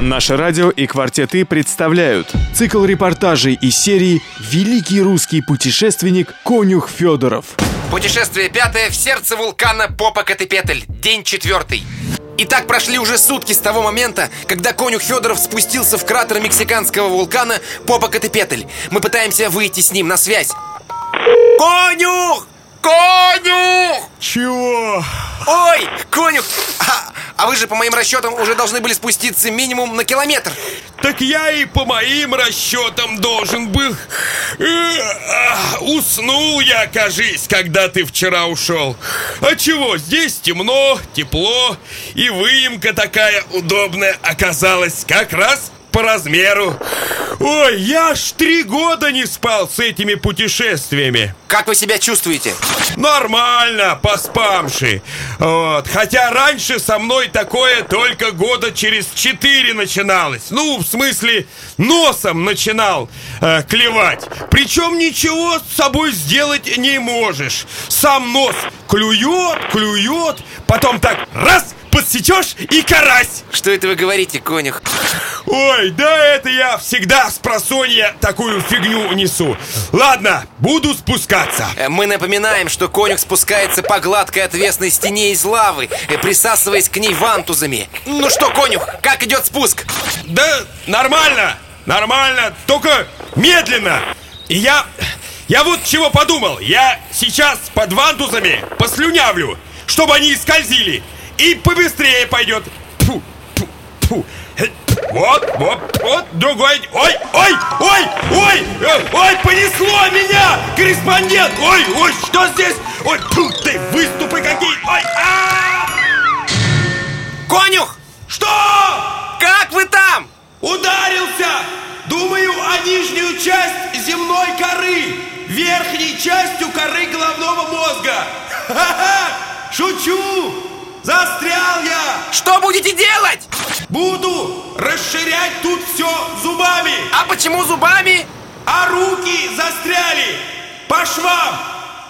Наше радио и «Квартеты» представляют цикл репортажей из серии «Великий русский путешественник Конюх Федоров». Путешествие пятое в сердце вулкана Попокатепетль. День четвертый. Итак, прошли уже сутки с того момента, когда конюх Федоров спустился в кратер мексиканского вулкана Попокатепетль. Мы пытаемся выйти с ним на связь. Конюх! Конюх! Чего? Ой, конюх! А, вы же, по моим расчетам, уже должны были спуститься минимум на километр. Так я и по моим расчетам должен был. Э, а, Уснул я, кажись, когда ты вчера ушел. А чего, здесь темно, тепло, и выемка такая удобная оказалась как раз по размеру. Ой, я ж три года не спал с этими путешествиями. Как вы себя чувствуете? Нормально, поспамши. Вот. Хотя раньше со мной такое только года через четыре начиналось. Ну, в смысле, носом начинал э, клевать. Причем ничего с собой сделать не можешь. Сам нос клюет, клюет, потом так раз подсечешь и карась. Что это вы говорите, конюх? Ой, да это я всегда с просонья такую фигню несу. Ладно, буду спускаться. Э, Мы напоминаем, что конюх спускается по гладкой отвесной стене из лавы, э, присасываясь к ней вантузами. Ну что, конюх, как идет спуск? Да нормально, нормально, только медленно. И я, я вот чего подумал. Я сейчас под вантузами послюнявлю, чтобы они скользили. И побыстрее пойдет. Фу, фу, фу. Вот, вот, вот, другой. Ой, ой, ой, ой, э, ой, понесло меня, корреспондент. Ой, ой, что здесь? Ой, фу, ты, выступы какие. Ой, а! Конюх! Что? Как вы там? Ударился! Думаю о нижнюю часть земной коры, верхней частью коры головного мозга. Ха-ха! Шучу! Застрял я! Что будете делать? Буду расширять тут все зубами, А почему зубами? а руки застряли по швам.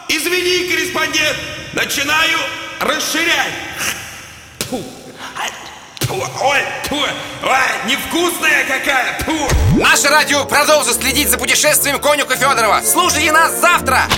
Извини, корреспондент, начинаю расширять. Фу. Фу. Ой, фу. Ой, невкусная какая. Фу. Наше радио продолжит следить за путешествием конюха Федорова. Слушайте нас завтра!